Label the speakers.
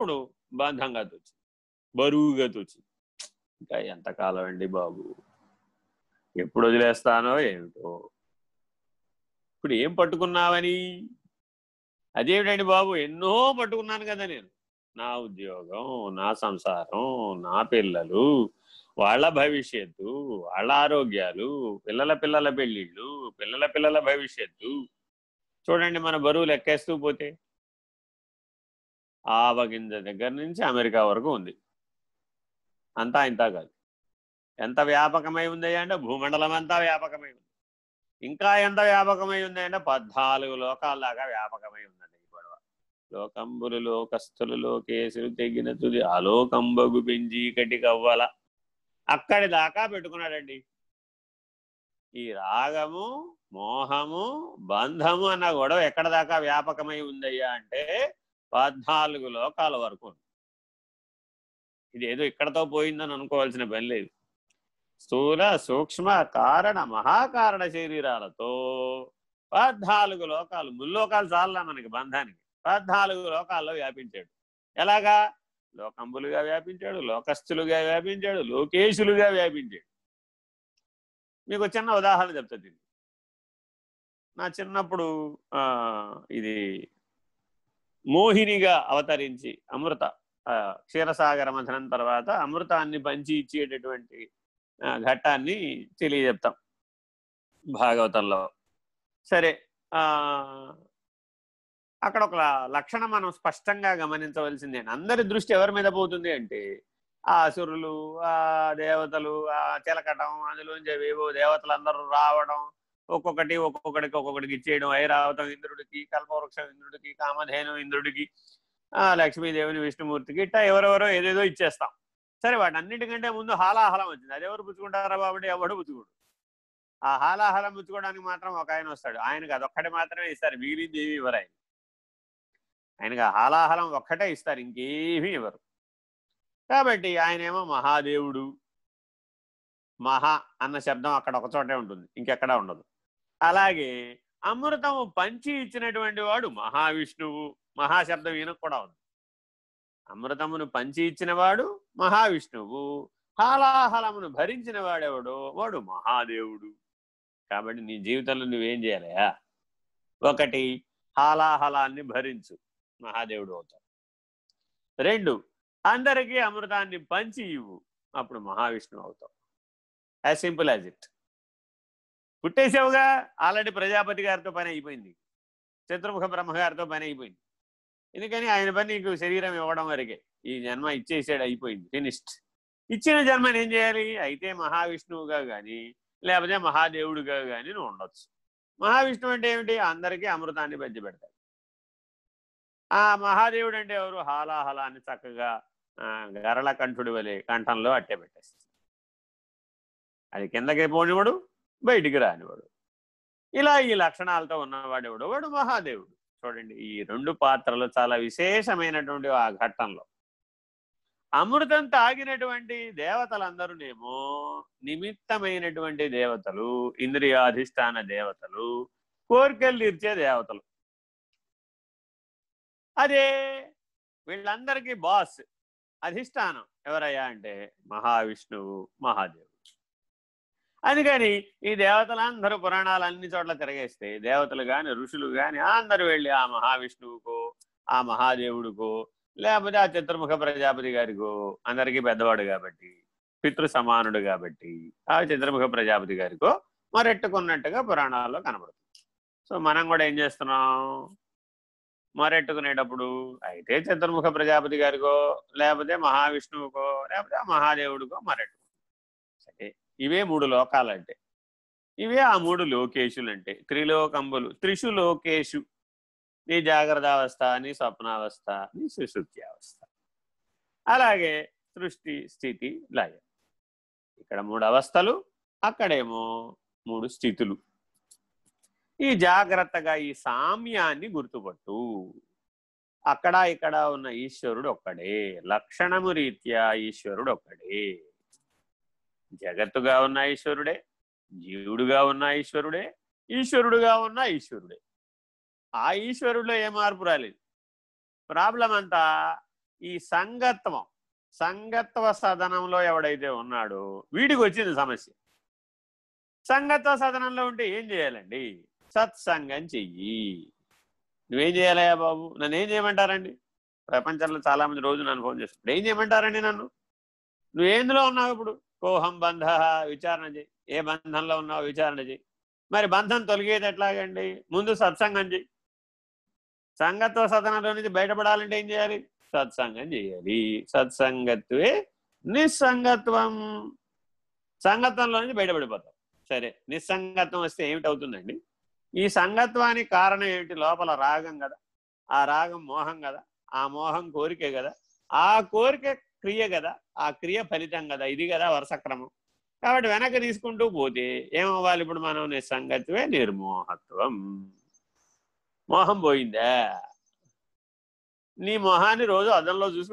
Speaker 1: ఇప్పుడు బంధంగా తోచింది. బరువుగా తోచింది. ఇంకా ఎంతకాలం అండి బాబు? ఎప్పుడు వదిలేస్తానో ఏమిటో? ఇప్పుడు ఏం పట్టుకున్నావని? అదేమిటండి బాబు? ఎన్నో పట్టుకున్నాను కదా నేను. నా ఉద్యోగం నా సంసారం నా పిల్లలు వాళ్ళ భవిష్యత్తు వాళ్ళ ఆరోగ్యాలు పిల్లల పిల్లల పెళ్ళిళ్ళు పిల్లల పిల్లల భవిష్యత్తు. చూడండి మన బరువు లెక్కేస్తూ పోతే ఆవగింజ దగ్గర నుంచి అమెరికా వరకు ఉంది. అంతా ఇంత కాదు. ఎంత వ్యాపకమై ఉంది అంటే భూమండలం అంతా వ్యాపకమై ఉంది. ఇంకా ఎంత వ్యాపకమై ఉంది అంటే పద్నాలుగు లోకాల్లాగా వ్యాపకమై ఉందండి ఈ గొడవ. లోకంబులు లోకస్తులు లోకేశులు తెగిన తుది అలోకంబగు పెంజీకటి కటి కవ్వల అక్కడి దాకా పెట్టుకున్నాడండి. ఈ రాగము మోహము బంధము అన్న గొడవ ఎక్కడ దాకా వ్యాపకమై ఉందయ్యా అంటే పద్నాలుగు లోకాల వరకు ఇది ఏదో ఇక్కడతో పోయిందని అనుకోవాల్సిన పని లేదు. స్థూల సూక్ష్మ కారణ మహాకారణ శరీరాలతో పద్నాలుగు లోకాలు ముల్లోకాలు చాలా మనకి బంధానికి? పద్నాలుగు లోకాల్లో వ్యాపించాడు. ఎలాగా? లోకంబులుగా వ్యాపించాడు లోకస్తులుగా వ్యాపించాడు లోకేశులుగా వ్యాపించాడు. మీకు చిన్న ఉదాహరణ చెప్తా నా చిన్నప్పుడు ఇది మోహినిగా అవతరించి అమృత క్షీరసాగర మథనం తర్వాత అమృతాన్ని పంచి ఇచ్చేటటువంటి ఘట్టాన్ని తెలియజెప్తాం భాగవతంలో. సరే అక్కడ ఒక లక్షణం మనం స్పష్టంగా గమనించవలసిందే. అందరి దృష్టి ఎవరి మీద పోతుంది అంటే ఆ అసురులు ఆ దేవతలు ఆ చిలకటం అందులోంచి ఏవో దేవతలు అందరూ రావడం ఒక్కొక్కటి ఒక్కొక్కడికి ఒక్కొక్కడికి ఇచ్చేయడం ఐరావతం ఇంద్రుడికి కల్పవృక్షం ఇంద్రుడికి కామధేను ఇంద్రుడికి లక్ష్మీదేవిని విష్ణుమూర్తికి ఇట్టా ఎవరెవరో ఏదేదో ఇచ్చేస్తాం. సరే వాటన్నిటికంటే ముందు హాలాహలం వచ్చింది. అది ఎవరు పుచ్చుకుంటారా బాబుడి ఎవడు పుచ్చుకోడు. ఆ హాలాహలం పుచ్చుకోవడానికి మాత్రం ఒక ఆయన వస్తాడు. ఆయనకు అదొక్కటి మాత్రమే ఇస్తారు. మిగిలింది ఏమి ఇవ్వరు ఆయన. ఆయనకు ఆ హాలాహలం ఒక్కటే ఇస్తారు. ఇంకేమీ ఇవ్వరు. కాబట్టి ఆయనేమో మహాదేవుడు. మహా అన్న శబ్దం అక్కడ ఒక చోటే ఉంటుంది. ఇంకెక్కడా ఉండదు. అలాగే అమృతము పంచి ఇచ్చినటువంటి వాడు మహావిష్ణువు. మహాశబ్దం ఈయనకు కూడా ఉంది. అమృతమును పంచి ఇచ్చినవాడు మహావిష్ణువు. హాలాహలమును భరించిన వాడెవడో? వాడు మహాదేవుడు. కాబట్టి నీ జీవితంలో నువ్వేం చేయాలయా ఒకటి హాలాహలాన్ని భరించు. మహాదేవుడు అవుతావు రెండు అందరికీ అమృతాన్ని పంచి ఇవ్వు. అప్పుడు మహావిష్ణువు అవుతావు యాజ్ సింపుల్ యాజ్ ఇట్. పుట్టేసావుగా ఆల్రెడీ ప్రజాపతి గారితో పని అయిపోయింది. చతుర్ముఖ బ్రహ్మగారితో పని అయిపోయింది. ఎందుకని? ఆయన పని నీకు శరీరం ఇవ్వడం వరకే. ఈ జన్మ ఇచ్చేసాడు అయిపోయింది ఫినిష్డ్ ఇచ్చిన జన్మని ఏం చేయాలి? అయితే మహావిష్ణువుగా కానీ లేకపోతే మహాదేవుడిగా కానీ నువ్వు ఉండొచ్చు. మహావిష్ణువు అంటే ఏమిటి? అందరికీ అమృతాన్ని పంచి పెడతాడు ఆ మహాదేవుడు అంటే ఎవరు? హాలాహలాన్ని చక్కగా గరళ కంఠుడి వలె కంఠంలో అట్టే పెట్టేస్తాడు. అది కిందకి పోనివాడు బయటికి రానివాడు. ఇలా ఈ లక్షణాలతో ఉన్నవాడెవడు? వాడు మహాదేవుడు. చూడండి ఈ రెండు పాత్రలు చాలా విశేషమైనటువంటి ఆ ఘట్టంలో. అమృతం తాగినటువంటి దేవతలందరూనేమో నిమిత్తమైనటువంటి దేవతలు ఇంద్రియాధిష్టాన దేవతలు కోరికలు తీర్చే దేవతలు. అదే వీళ్ళందరికీ బాస్ అధిష్టానం ఎవరయ్యా అంటే మహావిష్ణువు మహాదేవుడు. అందుకని ఈ దేవతలందరూ పురాణాలు అన్ని చోట్ల తిరగేస్తే దేవతలు కానీ ఋషులు కానీ అందరూ వెళ్ళి ఆ మహావిష్ణువుకో ఆ మహాదేవుడికో లేకపోతే ఆ చతుర్ముఖ ప్రజాపతి గారికో అందరికీ పెద్దవాడు కాబట్టి పితృ సమానుడు కాబట్టి ఆ చంద్రముఖ ప్రజాపతి గారికో మరెట్టుకున్నట్టుగా పురాణాల్లో కనబడుతుంది. సో మనం కూడా ఏం చేస్తున్నాం? మరెట్టుకునేటప్పుడు అయితే చంద్రముఖ ప్రజాపతి గారికో లేకపోతే మహావిష్ణువుకో లేకపోతే ఆ మహాదేవుడికో మరెట్టు ఇవే మూడు లోకాలు అంటే ఇవే ఆ మూడు లోకేశులంటే. త్రిలోకంబులు త్రిషు లోకేషు నీ జాగ్రత్త నీ స్వప్నావస్థ నీ సుశుద్ధి అవస్థ అలాగే సృష్టి స్థితి లయ. ఇక్కడ మూడు అవస్థలు అక్కడేమో మూడు స్థితులు. ఈ జాగ్రత్తగా ఈ సామ్యాన్ని గుర్తుపట్టు. అక్కడ ఇక్కడ ఉన్న ఈశ్వరుడు ఒక్కడే. లక్షణము రీత్యా ఈశ్వరుడు ఒక్కడే. జగత్తుగా ఉన్న ఈశ్వరుడే జీవుడుగా ఉన్న ఈశ్వరుడే ఈశ్వరుడుగా ఉన్న ఈశ్వరుడే. ఆ ఈశ్వరుడిలో ఏ మార్పు రాలేదు. ప్రాబ్లం అంతా ఈ సంగత్వం సంగత్వ సదనంలో ఎవడైతే ఉన్నాడో వీడికి వచ్చింది సమస్య. సంగత్వ సదనంలో ఉంటే ఏం చేయాలండి? సత్సంగం చెయ్యి. నువ్వేం చేయాలయ్యా బాబు? నన్ను ఏం చేయమంటారండి? ప్రపంచంలో చాలా మంది రోజు నన్ను ఫోన్ చేస్తారు ఏం చేయమంటారండి నన్ను? నువ్వేందులో ఉన్నావు ఇప్పుడు? కోహం బంధ విచారణ చేయి. ఏ బంధంలో ఉన్నావు విచారణ చేయి. మరి బంధం తొలగేది ఎట్లాగండి? ముందు సత్సంగం చేయి. సంగత్వ సదనంలో నుంచి బయటపడాలంటే ఏం చేయాలి? సత్సంగం చేయాలి. సత్సంగత్వే నిస్సంగత్వం. సంగత్వంలో నుంచి బయటపడిపోతాం. సరే నిస్సంగత్వం వస్తే ఏమిటవుతుందండి? ఈ సంగత్వానికి కారణం ఏమిటి? లోపల రాగం కదా. ఆ రాగం మోహం కదా. ఆ మోహం కోరికే కదా. ఆ కోరిక క్రియ కదా ఆ క్రియ ఫలితం కదా ఇది కదా వరుసక్రమం. కాబట్టి వెనక్కి తీసుకుంటూ పోతే ఏమవ్వాలి ఇప్పుడు మనం? నిస్సంగత్వే నిర్మోహత్వం. మోహం పోయిందా? నీ మొహాన్ని రోజు అద్దంలో చూసి